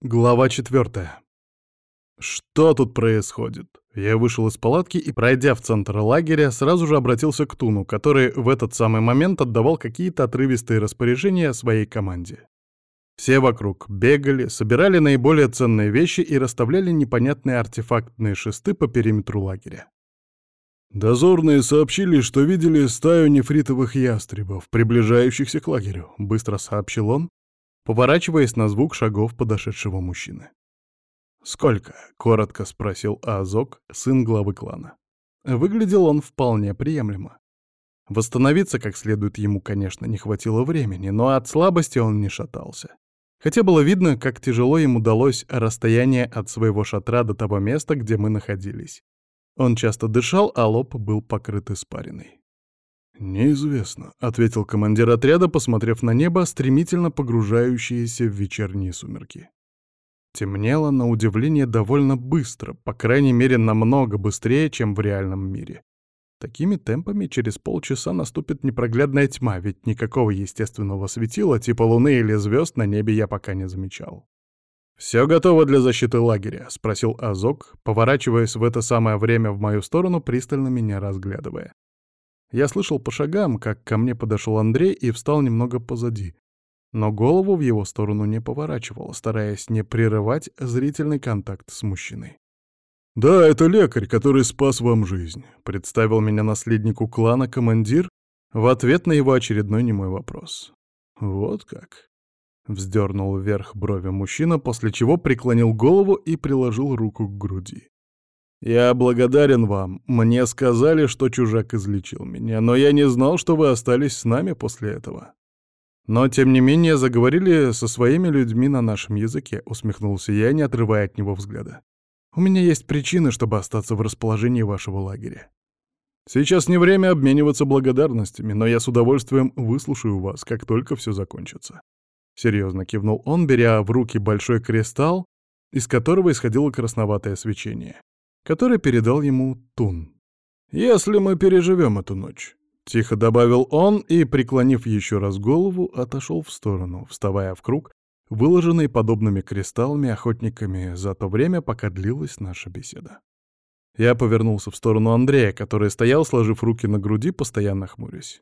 Глава четвертая. Что тут происходит? Я вышел из палатки и, пройдя в центр лагеря, сразу же обратился к Туну, который в этот самый момент отдавал какие-то отрывистые распоряжения своей команде. Все вокруг бегали, собирали наиболее ценные вещи и расставляли непонятные артефактные шесты по периметру лагеря. «Дозорные сообщили, что видели стаю нефритовых ястребов, приближающихся к лагерю», — быстро сообщил он, поворачиваясь на звук шагов подошедшего мужчины. «Сколько?» — коротко спросил Азок, сын главы клана. Выглядел он вполне приемлемо. Восстановиться как следует ему, конечно, не хватило времени, но от слабости он не шатался. Хотя было видно, как тяжело ему далось расстояние от своего шатра до того места, где мы находились. Он часто дышал, а лоб был покрыт испариной. «Неизвестно», — ответил командир отряда, посмотрев на небо, стремительно погружающиеся в вечерние сумерки. Темнело, на удивление, довольно быстро, по крайней мере, намного быстрее, чем в реальном мире. Такими темпами через полчаса наступит непроглядная тьма, ведь никакого естественного светила, типа луны или звезд, на небе я пока не замечал. «Все готово для защиты лагеря?» — спросил Азок, поворачиваясь в это самое время в мою сторону, пристально меня разглядывая. Я слышал по шагам, как ко мне подошел Андрей и встал немного позади, но голову в его сторону не поворачивал, стараясь не прерывать зрительный контакт с мужчиной. «Да, это лекарь, который спас вам жизнь», — представил меня наследнику клана командир в ответ на его очередной немой вопрос. «Вот как?» — вздернул вверх брови мужчина, после чего преклонил голову и приложил руку к груди. «Я благодарен вам. Мне сказали, что чужак излечил меня, но я не знал, что вы остались с нами после этого». «Но, тем не менее, заговорили со своими людьми на нашем языке», — усмехнулся я, не отрывая от него взгляда. «У меня есть причины, чтобы остаться в расположении вашего лагеря. Сейчас не время обмениваться благодарностями, но я с удовольствием выслушаю вас, как только все закончится». Серьезно кивнул он, беря в руки большой кристалл, из которого исходило красноватое свечение который передал ему Тун. «Если мы переживем эту ночь», — тихо добавил он и, преклонив еще раз голову, отошел в сторону, вставая в круг, выложенный подобными кристаллами охотниками за то время, пока длилась наша беседа. Я повернулся в сторону Андрея, который стоял, сложив руки на груди, постоянно хмурясь.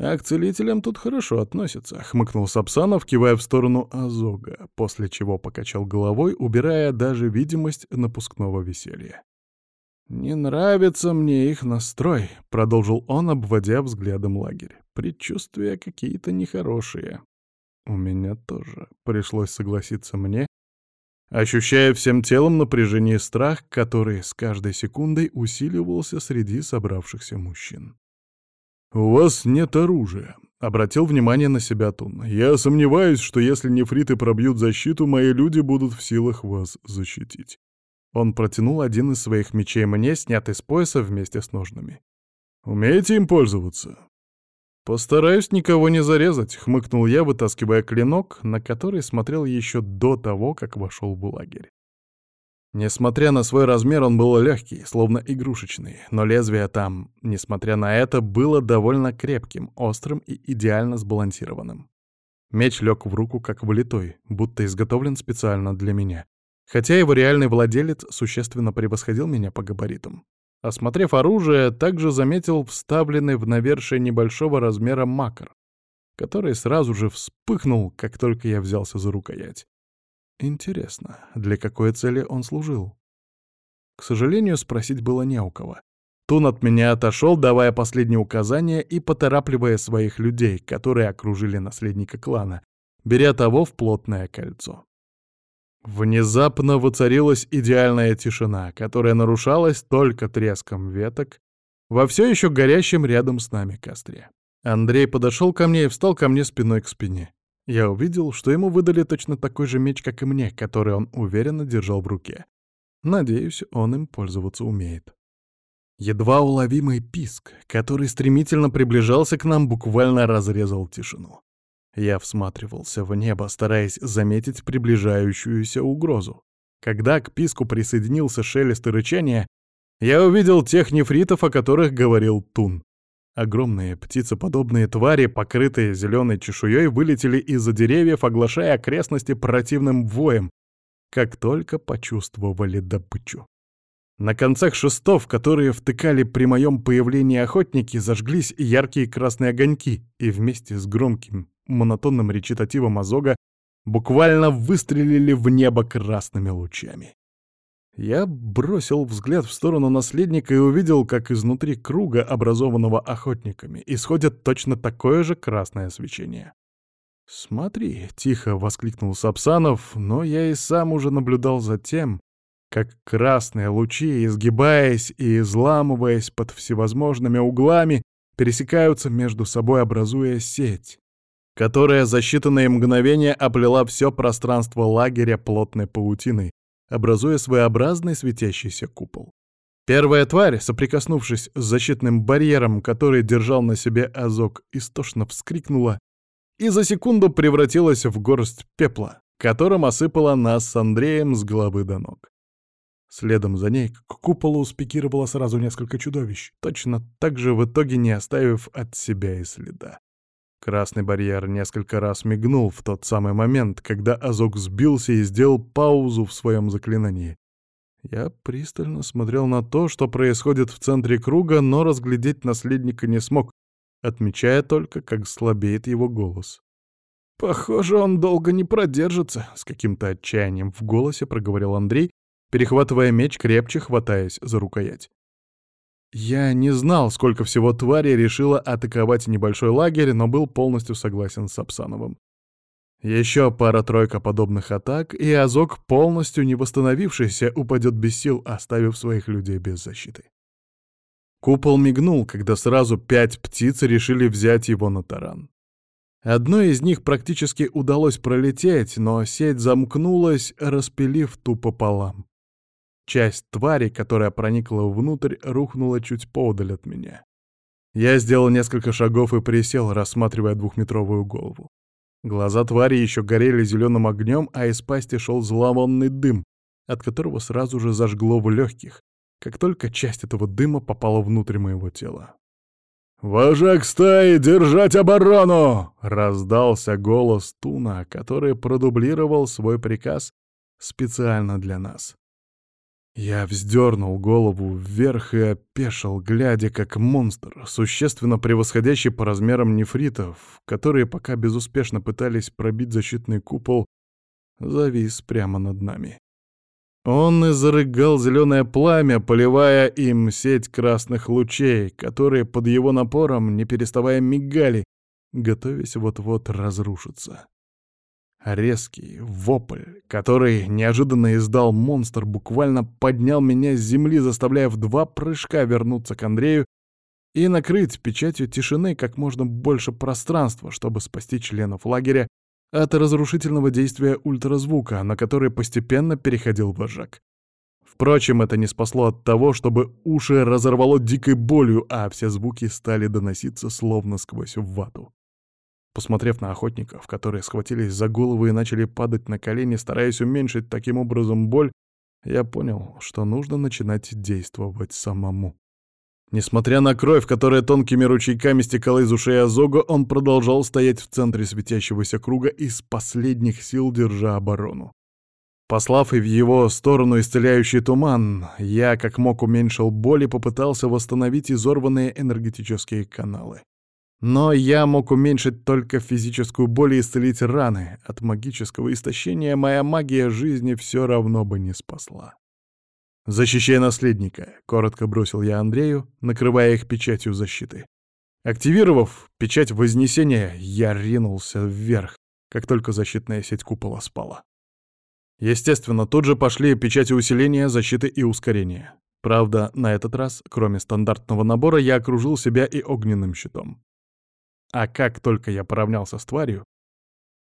«А к целителям тут хорошо относятся», — хмыкнул Сапсанов, кивая в сторону Азога, после чего покачал головой, убирая даже видимость напускного веселья. «Не нравится мне их настрой», — продолжил он, обводя взглядом лагерь. «Предчувствия какие-то нехорошие». «У меня тоже», — пришлось согласиться мне, ощущая всем телом напряжение и страх, который с каждой секундой усиливался среди собравшихся мужчин. «У вас нет оружия», — обратил внимание на себя Тун. «Я сомневаюсь, что если нефриты пробьют защиту, мои люди будут в силах вас защитить. Он протянул один из своих мечей мне, снятый с пояса вместе с ножными. «Умеете им пользоваться?» «Постараюсь никого не зарезать», — хмыкнул я, вытаскивая клинок, на который смотрел еще до того, как вошел в лагерь. Несмотря на свой размер, он был легкий, словно игрушечный, но лезвие там, несмотря на это, было довольно крепким, острым и идеально сбалансированным. Меч лег в руку, как влитой, будто изготовлен специально для меня, хотя его реальный владелец существенно превосходил меня по габаритам. Осмотрев оружие, также заметил вставленный в навершие небольшого размера макар, который сразу же вспыхнул, как только я взялся за рукоять. Интересно, для какой цели он служил? К сожалению, спросить было не у кого. Тун от меня отошел, давая последние указания и поторапливая своих людей, которые окружили наследника клана, беря того в плотное кольцо. Внезапно воцарилась идеальная тишина, которая нарушалась только треском веток во все еще горящем рядом с нами костре. Андрей подошел ко мне и встал ко мне спиной к спине. Я увидел, что ему выдали точно такой же меч, как и мне, который он уверенно держал в руке. Надеюсь, он им пользоваться умеет. Едва уловимый писк, который стремительно приближался к нам, буквально разрезал тишину. Я всматривался в небо, стараясь заметить приближающуюся угрозу. Когда к писку присоединился шелест и рычание, я увидел тех нефритов, о которых говорил Тун. Огромные птицеподобные твари, покрытые зеленой чешуей, вылетели из-за деревьев, оглашая окрестности противным воем, как только почувствовали добычу. На концах шестов, которые втыкали при моем появлении охотники, зажглись яркие красные огоньки, и вместе с громким, монотонным речитативом Азога буквально выстрелили в небо красными лучами. Я бросил взгляд в сторону наследника и увидел, как изнутри круга, образованного охотниками, исходит точно такое же красное свечение. «Смотри», — тихо воскликнул Сапсанов, но я и сам уже наблюдал за тем, как красные лучи, изгибаясь и изламываясь под всевозможными углами, пересекаются между собой, образуя сеть, которая за считанные мгновения оплела все пространство лагеря плотной паутиной, образуя своеобразный светящийся купол. Первая тварь, соприкоснувшись с защитным барьером, который держал на себе Азок, истошно вскрикнула и за секунду превратилась в горсть пепла, которым осыпала нас с Андреем с головы до ног. Следом за ней к куполу спикировало сразу несколько чудовищ, точно так же в итоге не оставив от себя и следа. Красный барьер несколько раз мигнул в тот самый момент, когда Азок сбился и сделал паузу в своем заклинании. Я пристально смотрел на то, что происходит в центре круга, но разглядеть наследника не смог, отмечая только, как слабеет его голос. «Похоже, он долго не продержится», — с каким-то отчаянием в голосе проговорил Андрей, перехватывая меч, крепче хватаясь за рукоять. Я не знал, сколько всего тварей решило атаковать небольшой лагерь, но был полностью согласен с Апсановым. Еще пара-тройка подобных атак, и Азок, полностью не восстановившийся, упадет без сил, оставив своих людей без защиты. Купол мигнул, когда сразу пять птиц решили взять его на таран. Одной из них практически удалось пролететь, но сеть замкнулась, распилив ту пополам. Часть твари, которая проникла внутрь, рухнула чуть поодаль от меня. Я сделал несколько шагов и присел, рассматривая двухметровую голову. Глаза твари еще горели зеленым огнем, а из пасти шел зловонный дым, от которого сразу же зажгло в легких, как только часть этого дыма попала внутрь моего тела. «Вожак стаи, держать оборону!» — раздался голос Туна, который продублировал свой приказ специально для нас. Я вздернул голову вверх и опешил, глядя, как монстр, существенно превосходящий по размерам нефритов, которые пока безуспешно пытались пробить защитный купол, завис прямо над нами. Он изрыгал зеленое пламя, поливая им сеть красных лучей, которые под его напором, не переставая, мигали, готовясь вот-вот разрушиться. Резкий вопль, который неожиданно издал монстр, буквально поднял меня с земли, заставляя в два прыжка вернуться к Андрею и накрыть печатью тишины как можно больше пространства, чтобы спасти членов лагеря от разрушительного действия ультразвука, на который постепенно переходил вожак. Впрочем, это не спасло от того, чтобы уши разорвало дикой болью, а все звуки стали доноситься словно сквозь вату. Посмотрев на охотников, которые схватились за головы и начали падать на колени, стараясь уменьшить таким образом боль, я понял, что нужно начинать действовать самому. Несмотря на кровь, которая тонкими ручейками стекала из ушей Азога, он продолжал стоять в центре светящегося круга из последних сил держа оборону. Послав и в его сторону исцеляющий туман, я как мог уменьшил боль и попытался восстановить изорванные энергетические каналы. Но я мог уменьшить только физическую боль и исцелить раны. От магического истощения моя магия жизни все равно бы не спасла. «Защищай наследника», — коротко бросил я Андрею, накрывая их печатью защиты. Активировав печать Вознесения, я ринулся вверх, как только защитная сеть купола спала. Естественно, тут же пошли печати усиления, защиты и ускорения. Правда, на этот раз, кроме стандартного набора, я окружил себя и огненным щитом. А как только я поравнялся с тварью,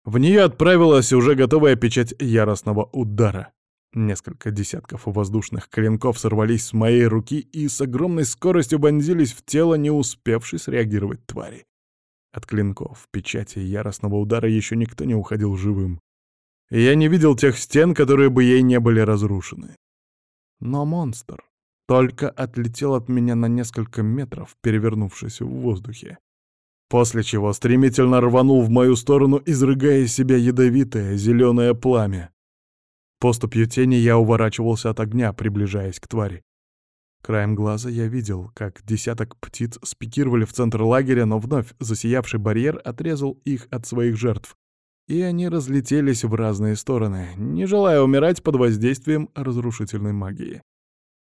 в нее отправилась уже готовая печать яростного удара. Несколько десятков воздушных клинков сорвались с моей руки и с огромной скоростью вонзились в тело, не успевшей среагировать твари. От клинков, печати яростного удара еще никто не уходил живым. И я не видел тех стен, которые бы ей не были разрушены. Но монстр только отлетел от меня на несколько метров, перевернувшись в воздухе после чего стремительно рванул в мою сторону, изрыгая из себя ядовитое зеленое пламя. Поступью тени я уворачивался от огня, приближаясь к твари. Краем глаза я видел, как десяток птиц спикировали в центр лагеря, но вновь засиявший барьер отрезал их от своих жертв, и они разлетелись в разные стороны, не желая умирать под воздействием разрушительной магии.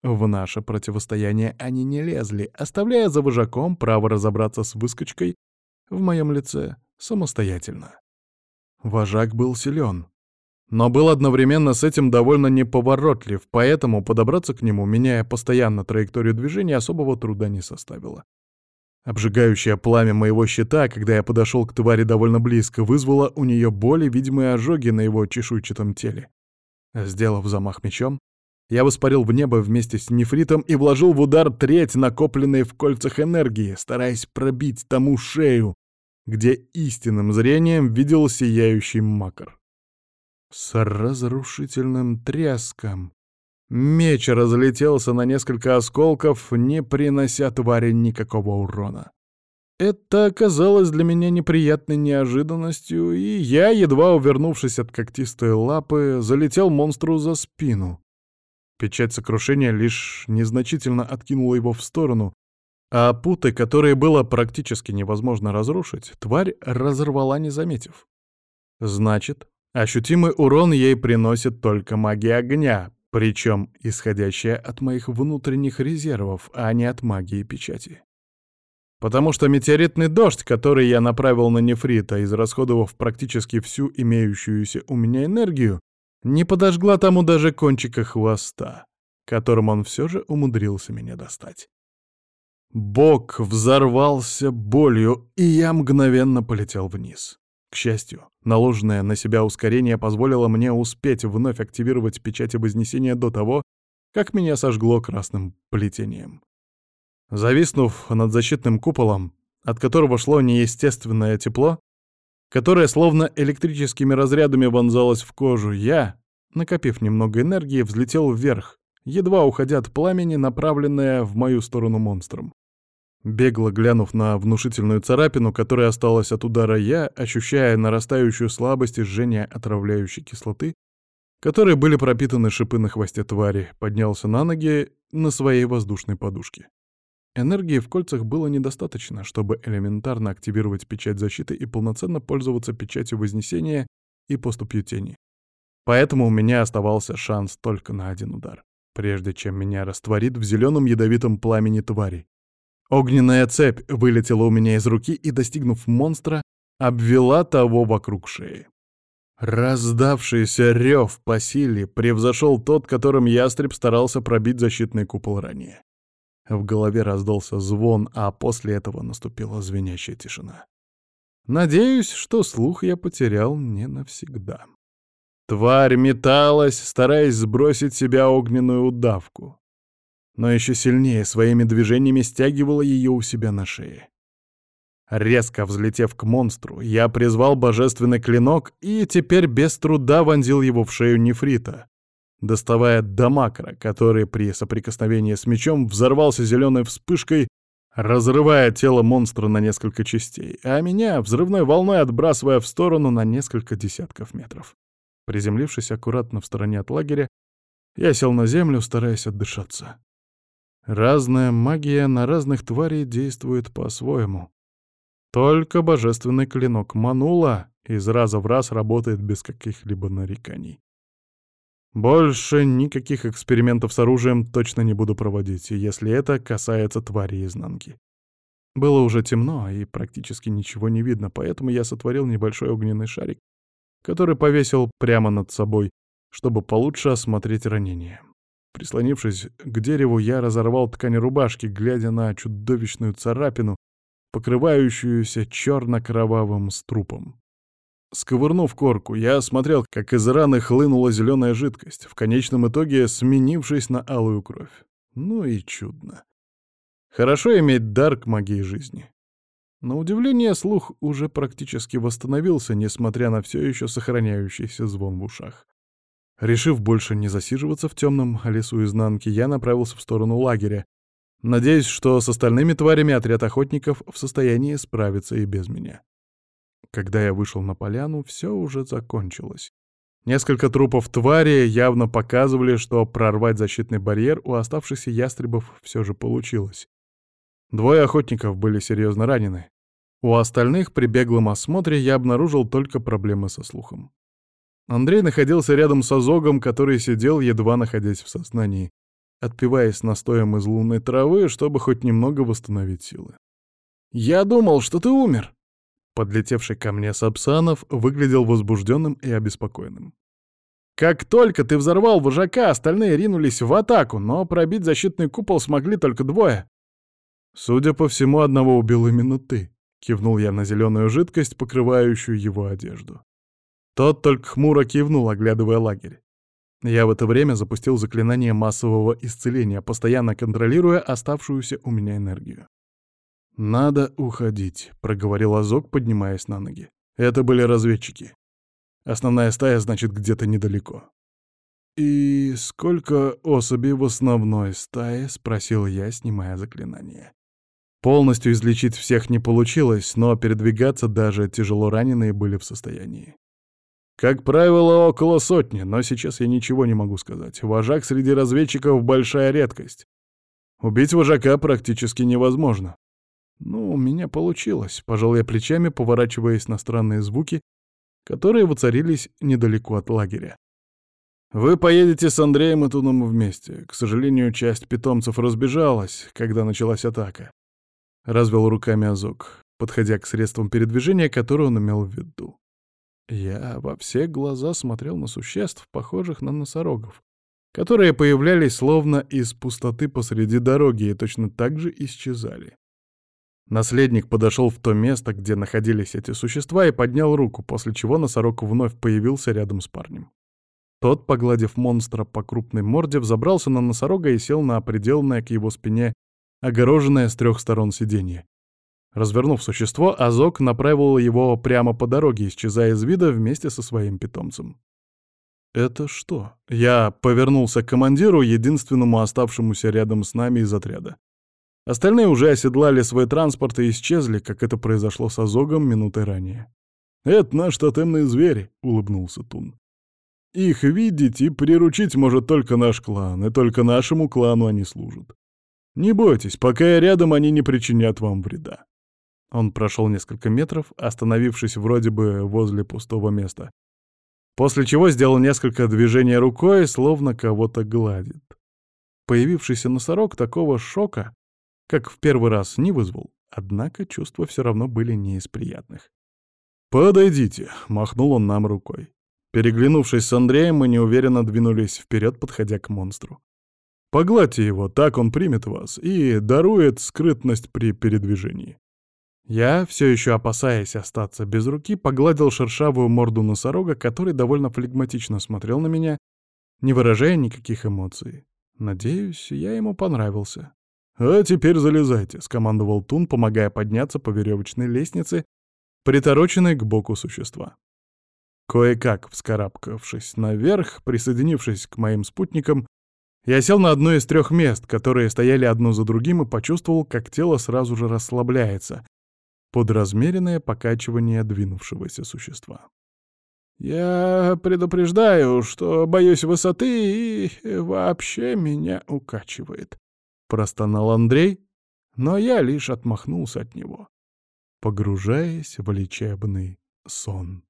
В наше противостояние они не лезли, оставляя за вожаком право разобраться с выскочкой в моем лице самостоятельно. Вожак был силен, но был одновременно с этим довольно неповоротлив, поэтому подобраться к нему, меняя постоянно траекторию движения, особого труда не составило. Обжигающее пламя моего щита, когда я подошел к твари довольно близко, вызвало у нее боли, видимые ожоги на его чешуйчатом теле. Сделав замах мечом, я воспарил в небо вместе с нефритом и вложил в удар треть накопленной в кольцах энергии, стараясь пробить тому шею, где истинным зрением видел сияющий макар. С разрушительным треском меч разлетелся на несколько осколков, не принося твари никакого урона. Это оказалось для меня неприятной неожиданностью, и я, едва увернувшись от когтистой лапы, залетел монстру за спину. Печать сокрушения лишь незначительно откинула его в сторону, а путы, которые было практически невозможно разрушить, тварь разорвала, не заметив. Значит, ощутимый урон ей приносит только магия огня, причем исходящая от моих внутренних резервов, а не от магии печати. Потому что метеоритный дождь, который я направил на нефрита, израсходовав практически всю имеющуюся у меня энергию, не подожгла тому даже кончика хвоста, которым он все же умудрился меня достать. Бок взорвался болью, и я мгновенно полетел вниз. К счастью, наложенное на себя ускорение позволило мне успеть вновь активировать печати Вознесения до того, как меня сожгло красным плетением. Зависнув над защитным куполом, от которого шло неестественное тепло, которое словно электрическими разрядами вонзалось в кожу, я, накопив немного энергии, взлетел вверх, едва уходя от пламени, направленное в мою сторону монстром. Бегло глянув на внушительную царапину, которая осталась от удара я, ощущая нарастающую слабость и жжение отравляющей кислоты, которые были пропитаны шипы на хвосте твари, поднялся на ноги на своей воздушной подушке. Энергии в кольцах было недостаточно, чтобы элементарно активировать печать защиты и полноценно пользоваться печатью Вознесения и поступью тени. Поэтому у меня оставался шанс только на один удар, прежде чем меня растворит в зеленом ядовитом пламени твари. Огненная цепь вылетела у меня из руки и, достигнув монстра, обвела того вокруг шеи. Раздавшийся рев по силе превзошел тот, которым ястреб старался пробить защитный купол ранее. В голове раздался звон, а после этого наступила звенящая тишина. Надеюсь, что слух я потерял не навсегда. Тварь металась, стараясь сбросить себя огненную удавку но еще сильнее своими движениями стягивала ее у себя на шее. Резко взлетев к монстру, я призвал божественный клинок и теперь без труда вонзил его в шею нефрита, доставая дамакра, который при соприкосновении с мечом взорвался зеленой вспышкой, разрывая тело монстра на несколько частей, а меня взрывной волной отбрасывая в сторону на несколько десятков метров. Приземлившись аккуратно в стороне от лагеря, я сел на землю, стараясь отдышаться. Разная магия на разных тварей действует по-своему. Только божественный клинок Манула из раза в раз работает без каких-либо нареканий. Больше никаких экспериментов с оружием точно не буду проводить, если это касается твари изнанки. Было уже темно, и практически ничего не видно, поэтому я сотворил небольшой огненный шарик, который повесил прямо над собой, чтобы получше осмотреть ранение. Прислонившись к дереву, я разорвал ткань рубашки, глядя на чудовищную царапину, покрывающуюся черно-кровавым струпом. Сковырнув корку, я смотрел, как из раны хлынула зеленая жидкость, в конечном итоге сменившись на алую кровь. Ну и чудно. Хорошо иметь дар к магии жизни. На удивление, слух уже практически восстановился, несмотря на все еще сохраняющийся звон в ушах. Решив больше не засиживаться в темном лесу изнанки, я направился в сторону лагеря, надеясь, что с остальными тварями отряд охотников в состоянии справиться и без меня. Когда я вышел на поляну, все уже закончилось. Несколько трупов твари явно показывали, что прорвать защитный барьер у оставшихся ястребов все же получилось. Двое охотников были серьезно ранены. У остальных при беглом осмотре я обнаружил только проблемы со слухом. Андрей находился рядом с Азогом, который сидел, едва находясь в сознании, отпиваясь настоем из лунной травы, чтобы хоть немного восстановить силы. «Я думал, что ты умер!» Подлетевший ко мне Сапсанов выглядел возбужденным и обеспокоенным. «Как только ты взорвал вожака, остальные ринулись в атаку, но пробить защитный купол смогли только двое». «Судя по всему, одного убил именно ты», — кивнул я на зеленую жидкость, покрывающую его одежду. Тот только хмуро кивнул, оглядывая лагерь. Я в это время запустил заклинание массового исцеления, постоянно контролируя оставшуюся у меня энергию. «Надо уходить», — проговорил Азок, поднимаясь на ноги. «Это были разведчики. Основная стая, значит, где-то недалеко». «И сколько особей в основной стае?» — спросил я, снимая заклинание. Полностью излечить всех не получилось, но передвигаться даже тяжело раненые были в состоянии. Как правило, около сотни, но сейчас я ничего не могу сказать. Вожак среди разведчиков — большая редкость. Убить вожака практически невозможно. Ну, у меня получилось, пожал я плечами, поворачиваясь на странные звуки, которые воцарились недалеко от лагеря. Вы поедете с Андреем и Туном вместе. К сожалению, часть питомцев разбежалась, когда началась атака. Развел руками Азок, подходя к средствам передвижения, которые он имел в виду. Я во все глаза смотрел на существ, похожих на носорогов, которые появлялись словно из пустоты посреди дороги и точно так же исчезали. Наследник подошел в то место, где находились эти существа, и поднял руку, после чего носорог вновь появился рядом с парнем. Тот, погладив монстра по крупной морде, взобрался на носорога и сел на определенное к его спине огороженное с трех сторон сиденье. Развернув существо, Азок направил его прямо по дороге, исчезая из вида вместе со своим питомцем. «Это что?» Я повернулся к командиру, единственному оставшемуся рядом с нами из отряда. Остальные уже оседлали свой транспорт и исчезли, как это произошло с Азогом минутой ранее. «Это наш тотемные звери», — улыбнулся Тун. «Их видеть и приручить может только наш клан, и только нашему клану они служат. Не бойтесь, пока я рядом, они не причинят вам вреда». Он прошел несколько метров, остановившись вроде бы возле пустого места. После чего сделал несколько движений рукой, словно кого-то гладит. Появившийся носорог такого шока, как в первый раз, не вызвал, однако чувства все равно были не из приятных. «Подойдите», — махнул он нам рукой. Переглянувшись с Андреем, мы неуверенно двинулись вперед, подходя к монстру. «Погладьте его, так он примет вас и дарует скрытность при передвижении». Я, все еще опасаясь остаться без руки, погладил шершавую морду носорога, который довольно флегматично смотрел на меня, не выражая никаких эмоций. Надеюсь, я ему понравился. «А теперь залезайте», — скомандовал Тун, помогая подняться по веревочной лестнице, притороченной к боку существа. Кое-как вскарабкавшись наверх, присоединившись к моим спутникам, я сел на одно из трех мест, которые стояли одно за другим, и почувствовал, как тело сразу же расслабляется, под размеренное покачивание двинувшегося существа. «Я предупреждаю, что боюсь высоты и вообще меня укачивает», — простонал Андрей, но я лишь отмахнулся от него, погружаясь в лечебный сон.